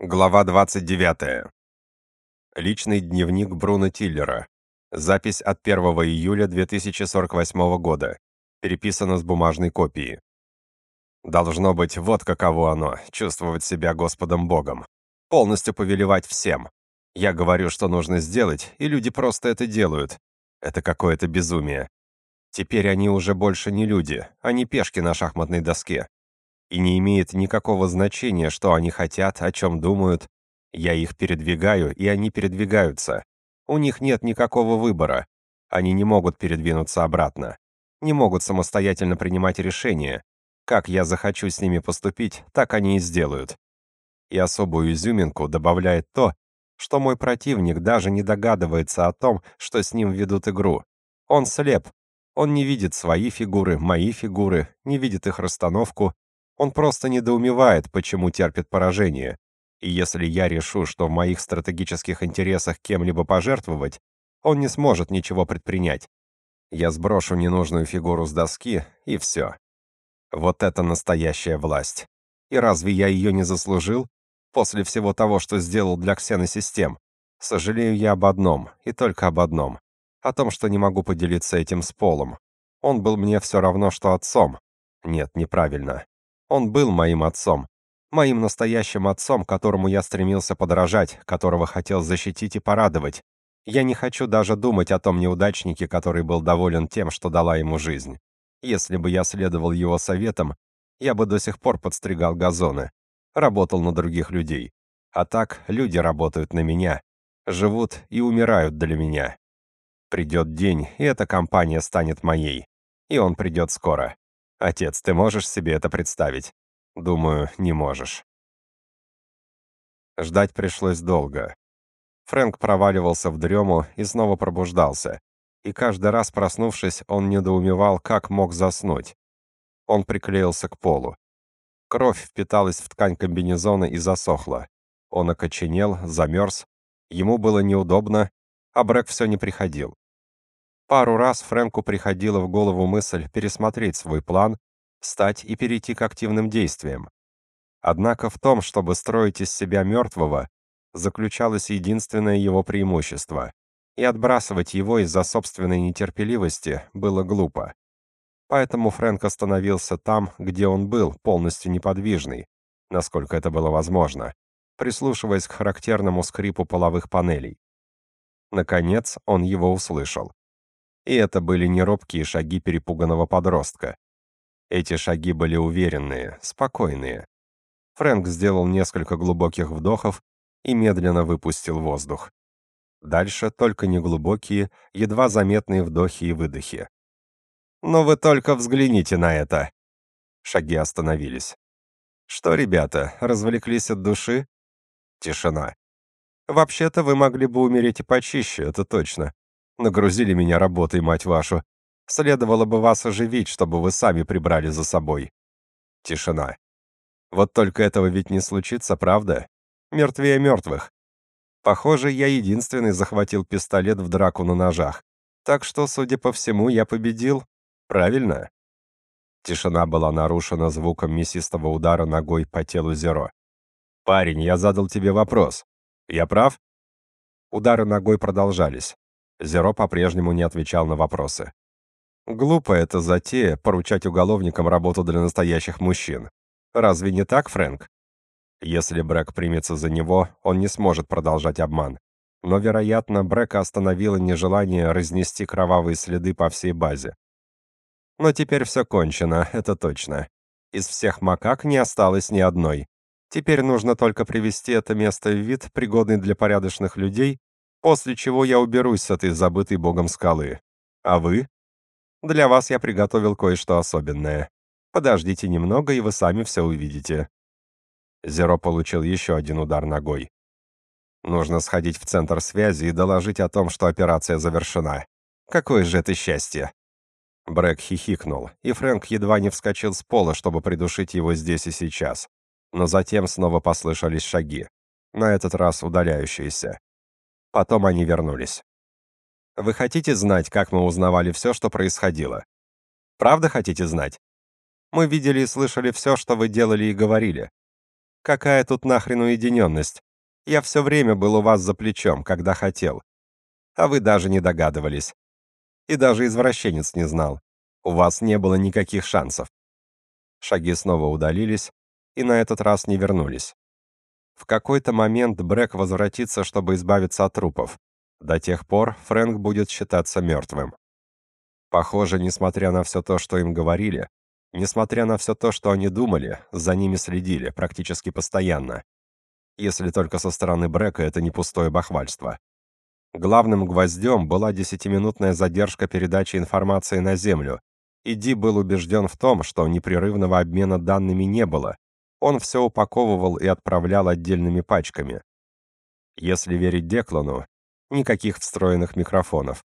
Глава 29. Личный дневник Бруно Тиллера. Запись от 1 июля 2048 года. Переписано с бумажной копии. Должно быть, вот каково оно чувствовать себя Господом Богом, полностью повелевать всем. Я говорю, что нужно сделать, и люди просто это делают. Это какое-то безумие. Теперь они уже больше не люди, они пешки на шахматной доске и не имеет никакого значения, что они хотят, о чем думают. Я их передвигаю, и они передвигаются. У них нет никакого выбора. Они не могут передвинуться обратно. Не могут самостоятельно принимать решения. Как я захочу с ними поступить, так они и сделают. И особую изюминку добавляет то, что мой противник даже не догадывается о том, что с ним ведут игру. Он слеп. Он не видит свои фигуры, мои фигуры, не видит их расстановку, он просто недоумевает, почему терпит поражение. И если я решу, что в моих стратегических интересах кем-либо пожертвовать, он не сможет ничего предпринять. Я сброшу ненужную фигуру с доски, и все. Вот это настоящая власть. И разве я ее не заслужил? После всего того, что сделал для ксеносистем. Сожалею я об одном, и только об одном. О том, что не могу поделиться этим с Полом. Он был мне все равно, что отцом. Нет, неправильно. Он был моим отцом, моим настоящим отцом, которому я стремился подражать, которого хотел защитить и порадовать. Я не хочу даже думать о том неудачнике, который был доволен тем, что дала ему жизнь. Если бы я следовал его советам, я бы до сих пор подстригал газоны, работал на других людей. А так люди работают на меня, живут и умирают для меня. Придет день, и эта компания станет моей. И он придет скоро. Отец, ты можешь себе это представить? Думаю, не можешь. Ждать пришлось долго. Фрэнк проваливался в дрему и снова пробуждался. И каждый раз, проснувшись, он недоумевал, как мог заснуть. Он приклеился к полу. Кровь впиталась в ткань комбинезона и засохла. Он окоченел, замерз. Ему было неудобно, а Брэк все не приходил. Пару раз Фрэнку приходила в голову мысль пересмотреть свой план, встать и перейти к активным действиям. Однако в том, чтобы строить из себя мертвого, заключалось единственное его преимущество, и отбрасывать его из-за собственной нетерпеливости было глупо. Поэтому Фрэнк остановился там, где он был, полностью неподвижный, насколько это было возможно, прислушиваясь к характерному скрипу половых панелей. Наконец он его услышал. И это были не робкие шаги перепуганного подростка. Эти шаги были уверенные, спокойные. Фрэнк сделал несколько глубоких вдохов и медленно выпустил воздух. Дальше только неглубокие, едва заметные вдохи и выдохи. «Но вы только взгляните на это!» Шаги остановились. «Что, ребята, развлеклись от души?» Тишина. «Вообще-то вы могли бы умереть и почище, это точно. Нагрузили меня работой, мать вашу. Следовало бы вас оживить, чтобы вы сами прибрали за собой. Тишина. Вот только этого ведь не случится, правда? Мертвее мертвых. Похоже, я единственный захватил пистолет в драку на ножах. Так что, судя по всему, я победил. Правильно? Тишина была нарушена звуком мясистого удара ногой по телу Зеро. «Парень, я задал тебе вопрос. Я прав?» Удары ногой продолжались. Зеро по-прежнему не отвечал на вопросы. Глупо это затея поручать уголовникам работу для настоящих мужчин. Разве не так, Фрэнк? Если Брэк примется за него, он не сможет продолжать обман. Но, вероятно, Брэка остановило нежелание разнести кровавые следы по всей базе. Но теперь все кончено, это точно. Из всех макак не осталось ни одной. Теперь нужно только привести это место в вид, пригодный для порядочных людей, после чего я уберусь с этой забытой богом скалы. А вы? Для вас я приготовил кое-что особенное. Подождите немного, и вы сами все увидите». Зеро получил еще один удар ногой. Нужно сходить в центр связи и доложить о том, что операция завершена. Какое же это счастье! Брэк хихикнул, и Фрэнк едва не вскочил с пола, чтобы придушить его здесь и сейчас. Но затем снова послышались шаги, на этот раз удаляющиеся. Потом они вернулись. Вы хотите знать, как мы узнавали все, что происходило? Правда хотите знать? Мы видели и слышали все, что вы делали и говорили. Какая тут нахрен уединенность? Я все время был у вас за плечом, когда хотел. А вы даже не догадывались. И даже извращенец не знал. У вас не было никаких шансов. Шаги снова удалились и на этот раз не вернулись. В какой-то момент Брэк возвратится, чтобы избавиться от трупов. До тех пор Фрэнк будет считаться мертвым. Похоже, несмотря на все то, что им говорили, несмотря на все то, что они думали, за ними следили практически постоянно. Если только со стороны Брэка это не пустое бахвальство. Главным гвоздем была десятиминутная задержка передачи информации на Землю, и Ди был убежден в том, что непрерывного обмена данными не было, он все упаковывал и отправлял отдельными пачками. Если верить Деклану, никаких встроенных микрофонов.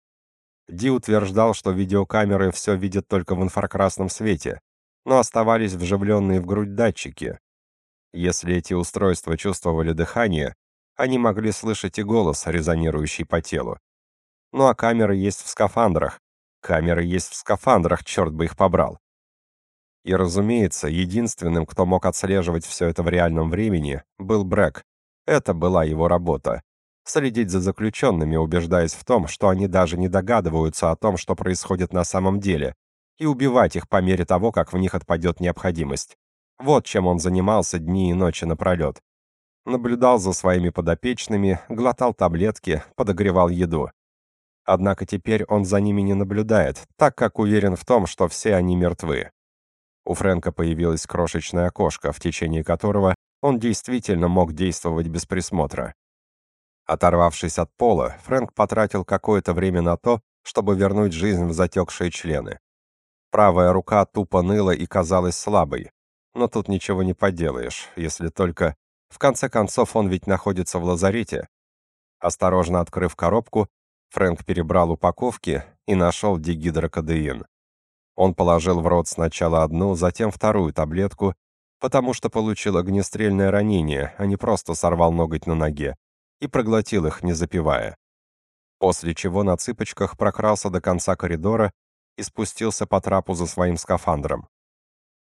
Ди утверждал, что видеокамеры все видят только в инфракрасном свете, но оставались вживленные в грудь датчики. Если эти устройства чувствовали дыхание, они могли слышать и голос, резонирующий по телу. Ну а камеры есть в скафандрах. Камеры есть в скафандрах, черт бы их побрал. И, разумеется, единственным, кто мог отслеживать все это в реальном времени, был Брэк. Это была его работа. Следить за заключенными, убеждаясь в том, что они даже не догадываются о том, что происходит на самом деле, и убивать их по мере того, как в них отпадет необходимость. Вот чем он занимался дни и ночи напролет. Наблюдал за своими подопечными, глотал таблетки, подогревал еду. Однако теперь он за ними не наблюдает, так как уверен в том, что все они мертвы. У Фрэнка появилось крошечное окошко, в течение которого он действительно мог действовать без присмотра. Оторвавшись от пола, Фрэнк потратил какое-то время на то, чтобы вернуть жизнь в затекшие члены. Правая рука тупо ныла и казалась слабой. Но тут ничего не поделаешь, если только... В конце концов, он ведь находится в лазарете. Осторожно открыв коробку, Фрэнк перебрал упаковки и нашел дигидрокодеин. Он положил в рот сначала одну, затем вторую таблетку, потому что получил огнестрельное ранение, а не просто сорвал ноготь на ноге, и проглотил их, не запивая. После чего на цыпочках прокрался до конца коридора и спустился по трапу за своим скафандром.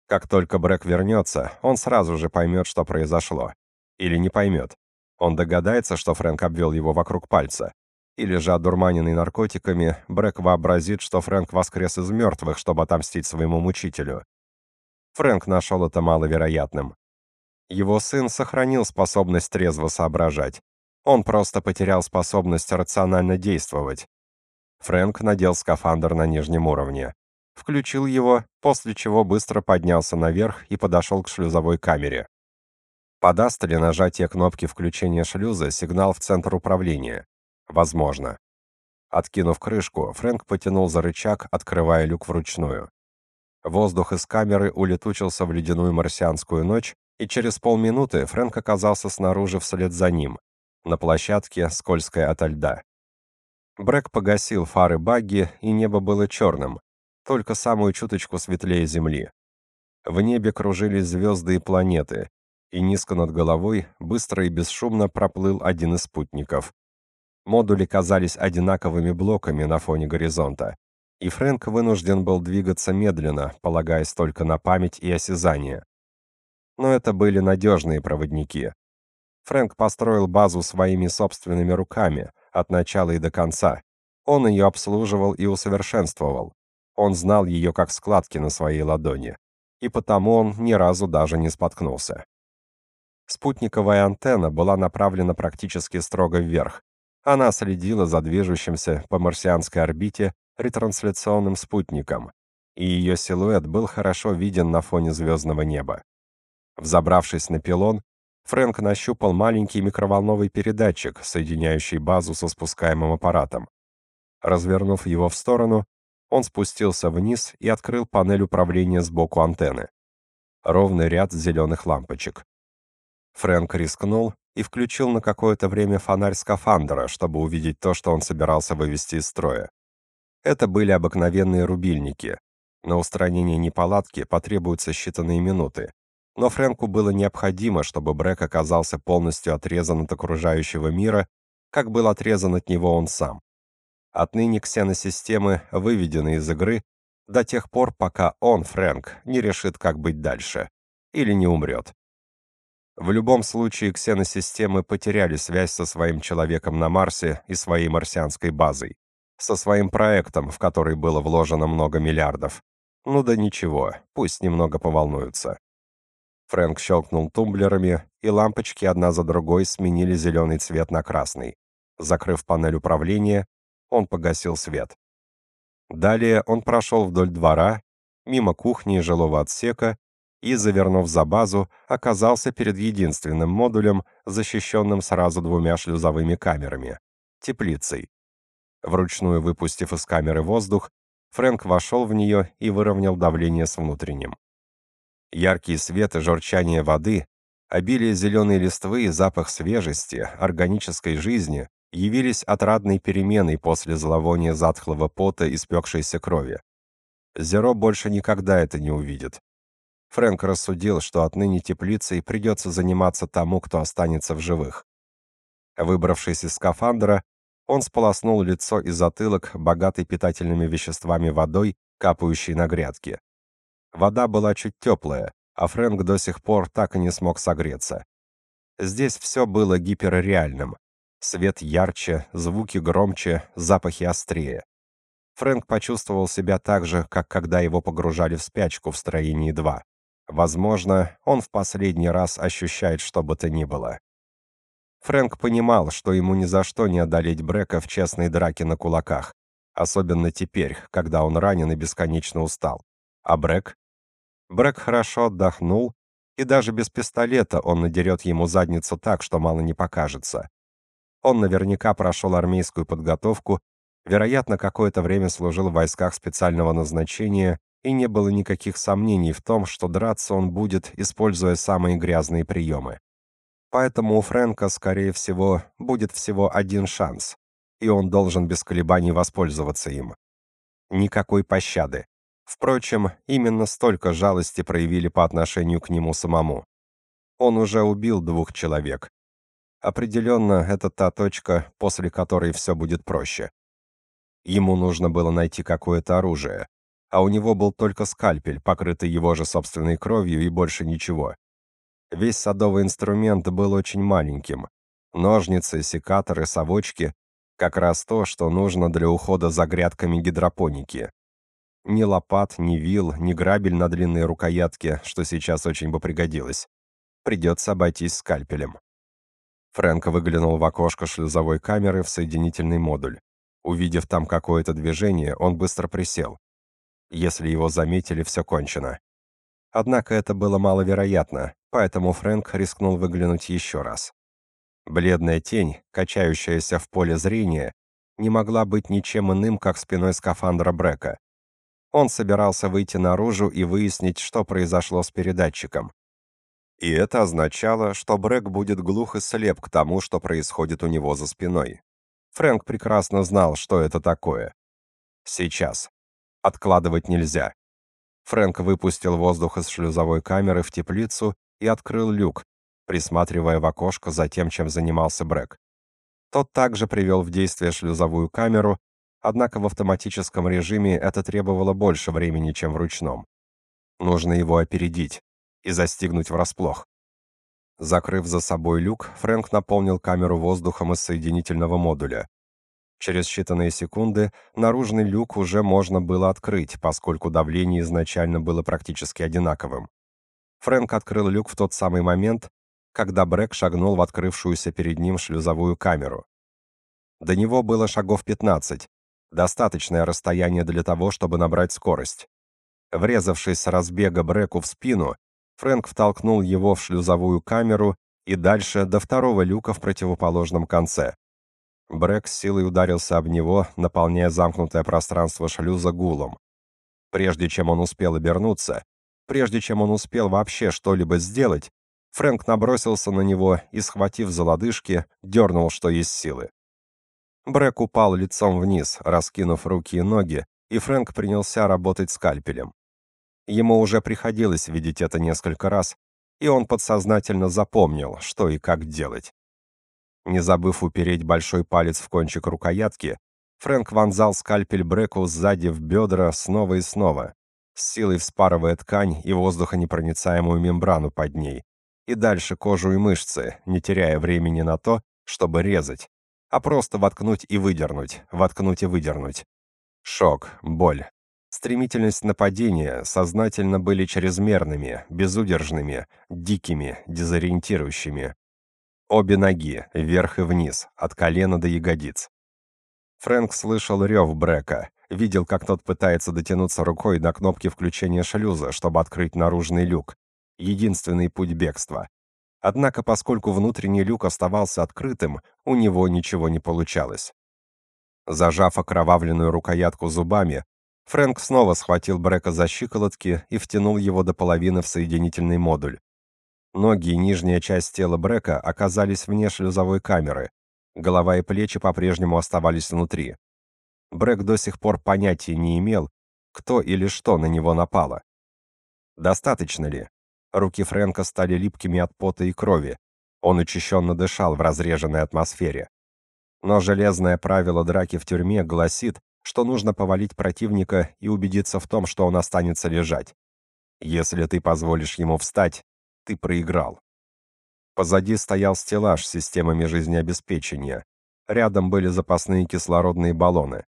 Как только Брэк вернется, он сразу же поймет, что произошло. Или не поймет. Он догадается, что Фрэнк обвел его вокруг пальца. Или же, одурманенный наркотиками, Брэк вообразит, что Фрэнк воскрес из мертвых, чтобы отомстить своему мучителю. Фрэнк нашел это маловероятным. Его сын сохранил способность трезво соображать. Он просто потерял способность рационально действовать. Фрэнк надел скафандр на нижнем уровне. Включил его, после чего быстро поднялся наверх и подошел к шлюзовой камере. Подаст ли нажатие кнопки включения шлюза сигнал в центр управления? Возможно. Откинув крышку, Фрэнк потянул за рычаг, открывая люк вручную. Воздух из камеры улетучился в ледяную марсианскую ночь, и через полминуты Фрэнк оказался снаружи вслед за ним, на площадке, скользкой ото льда. Брэк погасил фары багги, и небо было черным, только самую чуточку светлее земли. В небе кружились звезды и планеты, и низко над головой быстро и бесшумно проплыл один из спутников. Модули казались одинаковыми блоками на фоне горизонта, и Фрэнк вынужден был двигаться медленно, полагаясь только на память и осязание. Но это были надежные проводники. Фрэнк построил базу своими собственными руками, от начала и до конца. Он ее обслуживал и усовершенствовал. Он знал ее как складки на своей ладони, и потому он ни разу даже не споткнулся. Спутниковая антенна была направлена практически строго вверх, она следила за движущимся по марсианской орбите ретрансляционным спутником, и ее силуэт был хорошо виден на фоне звездного неба. Взобравшись на пилон, Фрэнк нащупал маленький микроволновый передатчик, соединяющий базу со спускаемым аппаратом. Развернув его в сторону, он спустился вниз и открыл панель управления сбоку антенны. Ровный ряд зеленых лампочек. Фрэнк рискнул и включил на какое-то время фонарь скафандра, чтобы увидеть то, что он собирался вывести из строя. Это были обыкновенные рубильники. На устранение неполадки потребуются считанные минуты. Но Фрэнку было необходимо, чтобы Брэк оказался полностью отрезан от окружающего мира, как был отрезан от него он сам. Отныне ксеносистемы выведены из игры до тех пор, пока он, Фрэнк, не решит, как быть дальше. Или не умрет. В любом случае, ксеносистемы потеряли связь со своим человеком на Марсе и своей марсианской базой, со своим проектом, в который было вложено много миллиардов. Ну да ничего, пусть немного поволнуются. Фрэнк щелкнул тумблерами, и лампочки одна за другой сменили зеленый цвет на красный. Закрыв панель управления, он погасил свет. Далее он прошел вдоль двора, мимо кухни и жилого отсека и, завернув за базу, оказался перед единственным модулем, защищенным сразу двумя шлюзовыми камерами — теплицей. Вручную выпустив из камеры воздух, Фрэнк вошел в нее и выровнял давление с внутренним. Яркий свет и журчание воды, обилие зеленой листвы и запах свежести, органической жизни явились отрадной переменой после зловония затхлого пота и спекшейся крови. Зеро больше никогда это не увидит. Фрэнк рассудил, что отныне теплицей придется заниматься тому, кто останется в живых. Выбравшись из скафандра, он сполоснул лицо и затылок богатой питательными веществами водой, капающей на грядки. Вода была чуть теплая, а Фрэнк до сих пор так и не смог согреться. Здесь все было гиперреальным. Свет ярче, звуки громче, запахи острее. Фрэнк почувствовал себя так же, как когда его погружали в спячку в строении 2. Возможно, он в последний раз ощущает что бы то ни было. Фрэнк понимал, что ему ни за что не одолеть Брека в честной драке на кулаках, особенно теперь, когда он ранен и бесконечно устал. А Брек? Брэк хорошо отдохнул, и даже без пистолета он надерет ему задницу так, что мало не покажется. Он наверняка прошел армейскую подготовку, вероятно, какое-то время служил в войсках специального назначения, и не было никаких сомнений в том, что драться он будет, используя самые грязные приемы. Поэтому у Фрэнка, скорее всего, будет всего один шанс, и он должен без колебаний воспользоваться им. Никакой пощады. Впрочем, именно столько жалости проявили по отношению к нему самому. Он уже убил двух человек. Определенно, это та точка, после которой все будет проще. Ему нужно было найти какое-то оружие, а у него был только скальпель, покрытый его же собственной кровью и больше ничего. Весь садовый инструмент был очень маленьким. Ножницы, секаторы, совочки — как раз то, что нужно для ухода за грядками гидропоники. Ни лопат, ни вил, ни грабель на длинной рукоятке, что сейчас очень бы пригодилось. Придется обойтись скальпелем. Фрэнк выглянул в окошко шлюзовой камеры в соединительный модуль. Увидев там какое-то движение, он быстро присел. Если его заметили, все кончено. Однако это было маловероятно, поэтому Фрэнк рискнул выглянуть еще раз. Бледная тень, качающаяся в поле зрения, не могла быть ничем иным, как спиной скафандра Брека. Он собирался выйти наружу и выяснить, что произошло с передатчиком. И это означало, что Брэк будет глух и слеп к тому, что происходит у него за спиной. Фрэнк прекрасно знал, что это такое. Сейчас. Откладывать нельзя. Фрэнк выпустил воздух из шлюзовой камеры в теплицу и открыл люк, присматривая в окошко за тем, чем занимался Брэк. Тот также привел в действие шлюзовую камеру, Однако в автоматическом режиме это требовало больше времени, чем в ручном. Нужно его опередить и застигнуть врасплох. Закрыв за собой люк, Фрэнк наполнил камеру воздухом из соединительного модуля. Через считанные секунды наружный люк уже можно было открыть, поскольку давление изначально было практически одинаковым. Фрэнк открыл люк в тот самый момент, когда Брэк шагнул в открывшуюся перед ним шлюзовую камеру. До него было шагов 15, Достаточное расстояние для того, чтобы набрать скорость. Врезавшись с разбега Бреку в спину, Фрэнк втолкнул его в шлюзовую камеру и дальше до второго люка в противоположном конце. Брек с силой ударился об него, наполняя замкнутое пространство шлюза гулом. Прежде чем он успел обернуться, прежде чем он успел вообще что-либо сделать, Фрэнк набросился на него и, схватив за лодыжки, дернул, что есть силы. Брэк упал лицом вниз, раскинув руки и ноги, и Фрэнк принялся работать скальпелем. Ему уже приходилось видеть это несколько раз, и он подсознательно запомнил, что и как делать. Не забыв упереть большой палец в кончик рукоятки, Фрэнк вонзал скальпель Бреку сзади в бедра снова и снова, с силой вспарывая ткань и воздухонепроницаемую мембрану под ней, и дальше кожу и мышцы, не теряя времени на то, чтобы резать, а просто воткнуть и выдернуть, воткнуть и выдернуть. Шок, боль. Стремительность нападения сознательно были чрезмерными, безудержными, дикими, дезориентирующими. Обе ноги, вверх и вниз, от колена до ягодиц. Фрэнк слышал рев Брека, видел, как тот пытается дотянуться рукой до кнопки включения шлюза, чтобы открыть наружный люк. Единственный путь бегства. Однако, поскольку внутренний люк оставался открытым, у него ничего не получалось. Зажав окровавленную рукоятку зубами, Фрэнк снова схватил Брека за щиколотки и втянул его до половины в соединительный модуль. Ноги и нижняя часть тела Брека оказались вне шлюзовой камеры. Голова и плечи по-прежнему оставались внутри. Брэк до сих пор понятия не имел, кто или что на него напало. Достаточно ли? Руки Фрэнка стали липкими от пота и крови. Он учащенно дышал в разреженной атмосфере. Но железное правило драки в тюрьме гласит, что нужно повалить противника и убедиться в том, что он останется лежать. Если ты позволишь ему встать, ты проиграл. Позади стоял стеллаж с системами жизнеобеспечения. Рядом были запасные кислородные баллоны.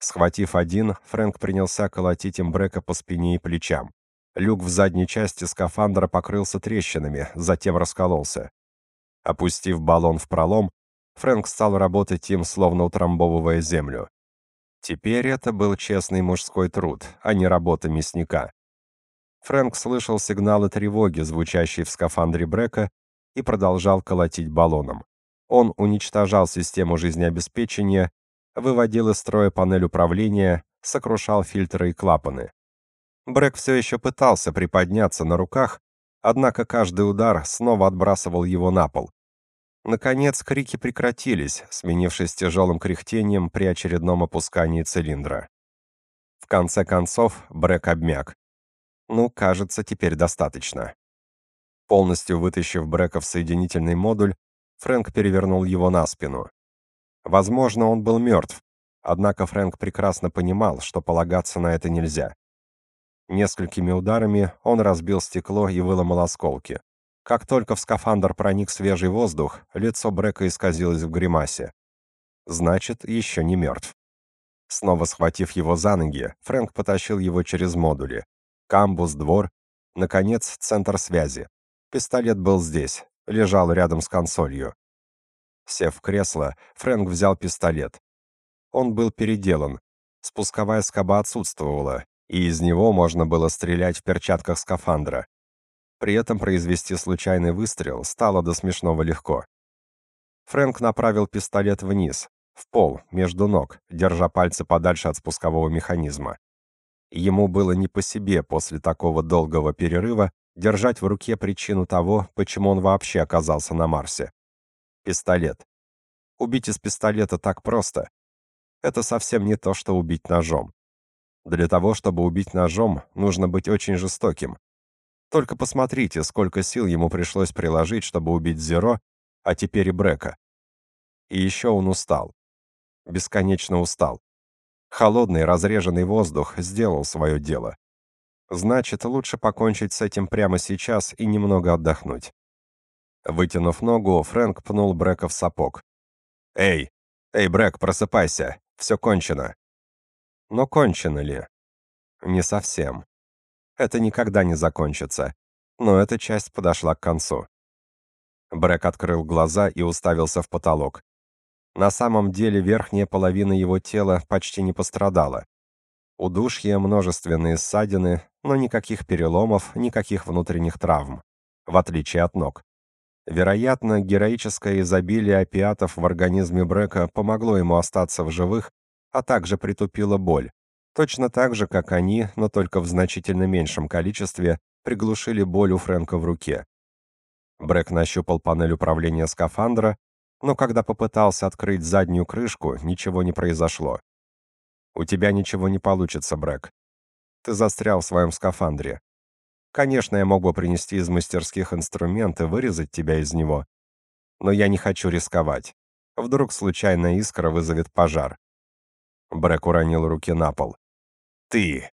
Схватив один, Фрэнк принялся колотить им Брека по спине и плечам. Люк в задней части скафандра покрылся трещинами, затем раскололся. Опустив баллон в пролом, Фрэнк стал работать им, словно утрамбовывая землю. Теперь это был честный мужской труд, а не работа мясника. Фрэнк слышал сигналы тревоги, звучащие в скафандре Брека, и продолжал колотить баллоном. Он уничтожал систему жизнеобеспечения, выводил из строя панель управления, сокрушал фильтры и клапаны. Брэк все еще пытался приподняться на руках, однако каждый удар снова отбрасывал его на пол. Наконец крики прекратились, сменившись тяжелым кряхтением при очередном опускании цилиндра. В конце концов Брэк обмяк. Ну, кажется, теперь достаточно. Полностью вытащив Брэка в соединительный модуль, Фрэнк перевернул его на спину. Возможно, он был мертв, однако Фрэнк прекрасно понимал, что полагаться на это нельзя. Несколькими ударами он разбил стекло и выломал осколки. Как только в скафандр проник свежий воздух, лицо Брека исказилось в гримасе. Значит, еще не мертв. Снова схватив его за ноги, Фрэнк потащил его через модули. Камбус, двор, наконец, центр связи. Пистолет был здесь, лежал рядом с консолью. Сев в кресло, Фрэнк взял пистолет. Он был переделан. Спусковая скоба отсутствовала, и из него можно было стрелять в перчатках скафандра. При этом произвести случайный выстрел стало до смешного легко. Фрэнк направил пистолет вниз, в пол, между ног, держа пальцы подальше от спускового механизма. Ему было не по себе после такого долгого перерыва держать в руке причину того, почему он вообще оказался на Марсе. Пистолет. Убить из пистолета так просто. Это совсем не то, что убить ножом. Для того, чтобы убить ножом, нужно быть очень жестоким. Только посмотрите, сколько сил ему пришлось приложить, чтобы убить Зеро, а теперь и Брека. И еще он устал. Бесконечно устал. Холодный, разреженный воздух сделал свое дело. Значит, лучше покончить с этим прямо сейчас и немного отдохнуть. Вытянув ногу, Фрэнк пнул Брека в сапог. «Эй! Эй, Брэк, просыпайся! Все кончено!» Но кончено ли? Не совсем. Это никогда не закончится. Но эта часть подошла к концу. Брэк открыл глаза и уставился в потолок. На самом деле верхняя половина его тела почти не пострадала. Удушье, множественные ссадины, но никаких переломов, никаких внутренних травм, в отличие от ног. Вероятно, героическое изобилие опиатов в организме Брека помогло ему остаться в живых, а также притупило боль. Точно так же, как они, но только в значительно меньшем количестве, приглушили боль у Фрэнка в руке. Брэк нащупал панель управления скафандра, но когда попытался открыть заднюю крышку, ничего не произошло. «У тебя ничего не получится, Брэк. Ты застрял в своем скафандре. Конечно, я мог бы принести из мастерских инструменты, вырезать тебя из него. Но я не хочу рисковать. Вдруг случайная искра вызовет пожар. Брэк уронил руки на пол. «Ты!»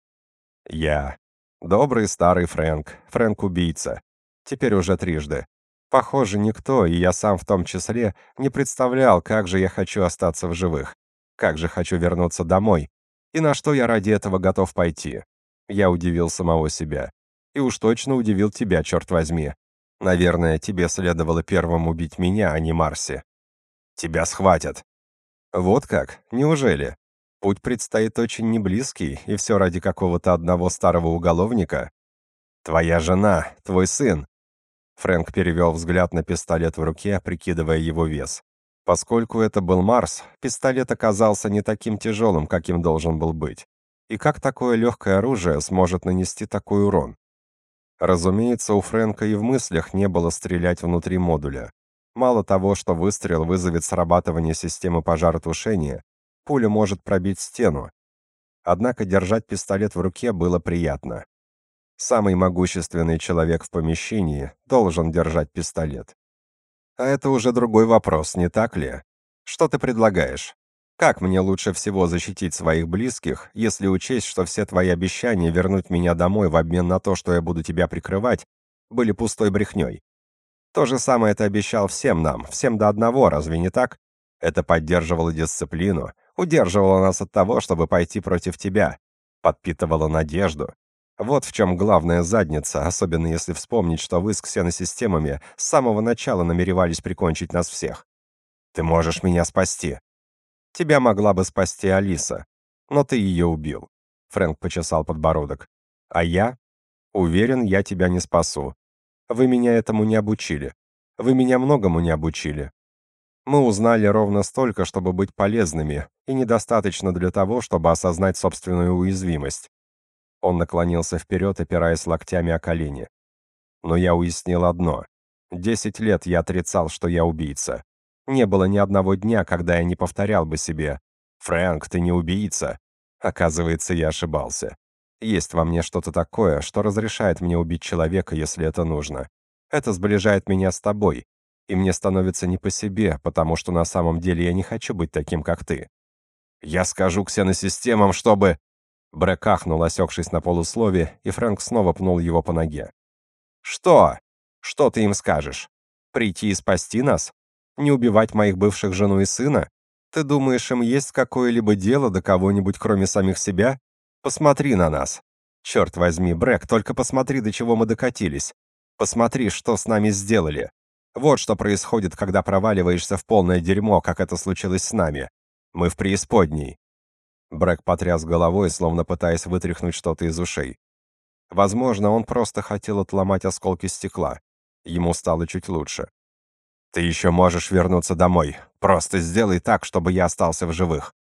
«Я. Добрый старый Фрэнк. Фрэнк-убийца. Теперь уже трижды. Похоже, никто, и я сам в том числе, не представлял, как же я хочу остаться в живых. Как же хочу вернуться домой. И на что я ради этого готов пойти. Я удивил самого себя. И уж точно удивил тебя, черт возьми. Наверное, тебе следовало первым убить меня, а не Марси. Тебя схватят. Вот как? Неужели? Путь предстоит очень неблизкий, и все ради какого-то одного старого уголовника. Твоя жена, твой сын, Фрэнк перевел взгляд на пистолет в руке, прикидывая его вес. Поскольку это был Марс, пистолет оказался не таким тяжелым, каким должен был быть. И как такое легкое оружие сможет нанести такой урон? Разумеется, у Фрэнка и в мыслях не было стрелять внутри модуля. Мало того, что выстрел вызовет срабатывание системы пожаротушения, пуля может пробить стену. Однако держать пистолет в руке было приятно. Самый могущественный человек в помещении должен держать пистолет. А это уже другой вопрос, не так ли? Что ты предлагаешь? Как мне лучше всего защитить своих близких, если учесть, что все твои обещания вернуть меня домой в обмен на то, что я буду тебя прикрывать, были пустой брехней? То же самое ты обещал всем нам, всем до одного, разве не так? Это поддерживало дисциплину, удерживало нас от того, чтобы пойти против тебя, подпитывало надежду, вот в чем главная задница, особенно если вспомнить, что вы с ксеносистемами с самого начала намеревались прикончить нас всех. Ты можешь меня спасти. Тебя могла бы спасти Алиса, но ты ее убил. Фрэнк почесал подбородок. А я? Уверен, я тебя не спасу. Вы меня этому не обучили. Вы меня многому не обучили. Мы узнали ровно столько, чтобы быть полезными, и недостаточно для того, чтобы осознать собственную уязвимость. Он наклонился вперед, опираясь локтями о колени. Но я уяснил одно. Десять лет я отрицал, что я убийца. Не было ни одного дня, когда я не повторял бы себе «Фрэнк, ты не убийца». Оказывается, я ошибался. Есть во мне что-то такое, что разрешает мне убить человека, если это нужно. Это сближает меня с тобой, и мне становится не по себе, потому что на самом деле я не хочу быть таким, как ты. Я скажу ксеносистемам, чтобы... Брэк ахнул, осекшись на полуслове, и Фрэнк снова пнул его по ноге. «Что? Что ты им скажешь? Прийти и спасти нас? Не убивать моих бывших жену и сына? Ты думаешь, им есть какое-либо дело до кого-нибудь, кроме самих себя? Посмотри на нас. Черт возьми, Брэк, только посмотри, до чего мы докатились. Посмотри, что с нами сделали. Вот что происходит, когда проваливаешься в полное дерьмо, как это случилось с нами. Мы в преисподней. Брэк потряс головой, словно пытаясь вытряхнуть что-то из ушей. Возможно, он просто хотел отломать осколки стекла. Ему стало чуть лучше. «Ты еще можешь вернуться домой. Просто сделай так, чтобы я остался в живых».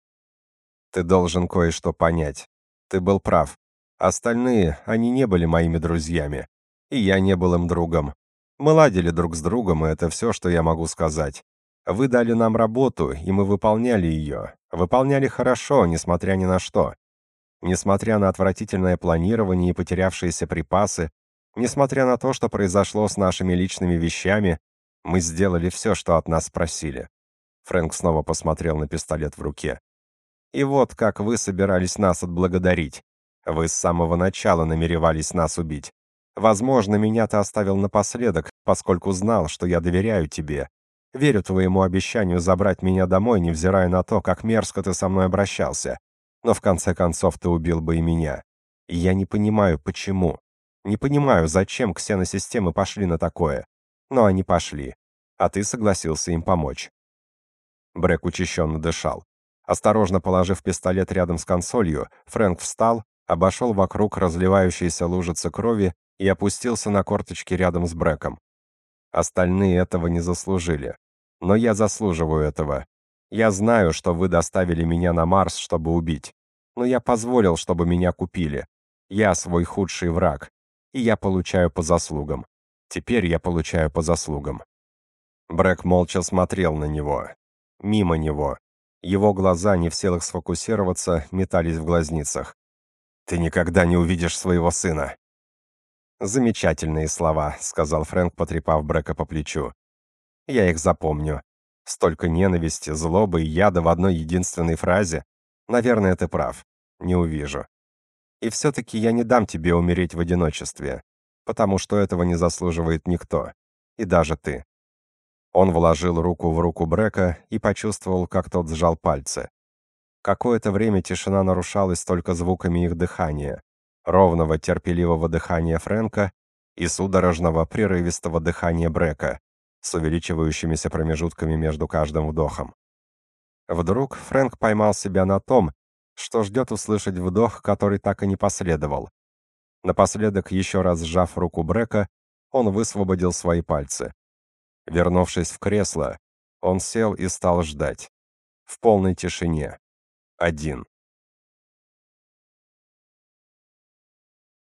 «Ты должен кое-что понять. Ты был прав. Остальные, они не были моими друзьями. И я не был им другом. Мы ладили друг с другом, и это все, что я могу сказать. Вы дали нам работу, и мы выполняли ее. Выполняли хорошо, несмотря ни на что. Несмотря на отвратительное планирование и потерявшиеся припасы, несмотря на то, что произошло с нашими личными вещами, мы сделали все, что от нас просили. Фрэнк снова посмотрел на пистолет в руке. И вот как вы собирались нас отблагодарить. Вы с самого начала намеревались нас убить. Возможно, меня ты оставил напоследок, поскольку знал, что я доверяю тебе, Верю твоему обещанию забрать меня домой, невзирая на то, как мерзко ты со мной обращался. Но в конце концов ты убил бы и меня. И я не понимаю, почему. Не понимаю, зачем ксеносистемы пошли на такое. Но они пошли. А ты согласился им помочь. Брэк учащенно дышал. Осторожно положив пистолет рядом с консолью, Фрэнк встал, обошел вокруг разливающейся лужицы крови и опустился на корточки рядом с Брэком. Остальные этого не заслужили. Но я заслуживаю этого. Я знаю, что вы доставили меня на Марс, чтобы убить. Но я позволил, чтобы меня купили. Я свой худший враг. И я получаю по заслугам. Теперь я получаю по заслугам. Брэк молча смотрел на него. Мимо него. Его глаза, не в силах сфокусироваться, метались в глазницах. «Ты никогда не увидишь своего сына!» «Замечательные слова», — сказал Фрэнк, потрепав Брэка по плечу. Я их запомню. Столько ненависти, злобы и яда в одной единственной фразе. Наверное, ты прав. Не увижу. И все-таки я не дам тебе умереть в одиночестве. потому что этого не заслуживает никто, и даже ты. Он вложил руку в руку Брека и почувствовал, как тот сжал пальцы. Какое-то время тишина нарушалась только звуками их дыхания, ровного терпеливого дыхания Фрэнка и судорожного прерывистого дыхания Брека с увеличивающимися промежутками между каждым вдохом. Вдруг Фрэнк поймал себя на том, что ждет услышать вдох, который так и не последовал. Напоследок, еще раз сжав руку Брека, он высвободил свои пальцы. Вернувшись в кресло, он сел и стал ждать. В полной тишине. Один.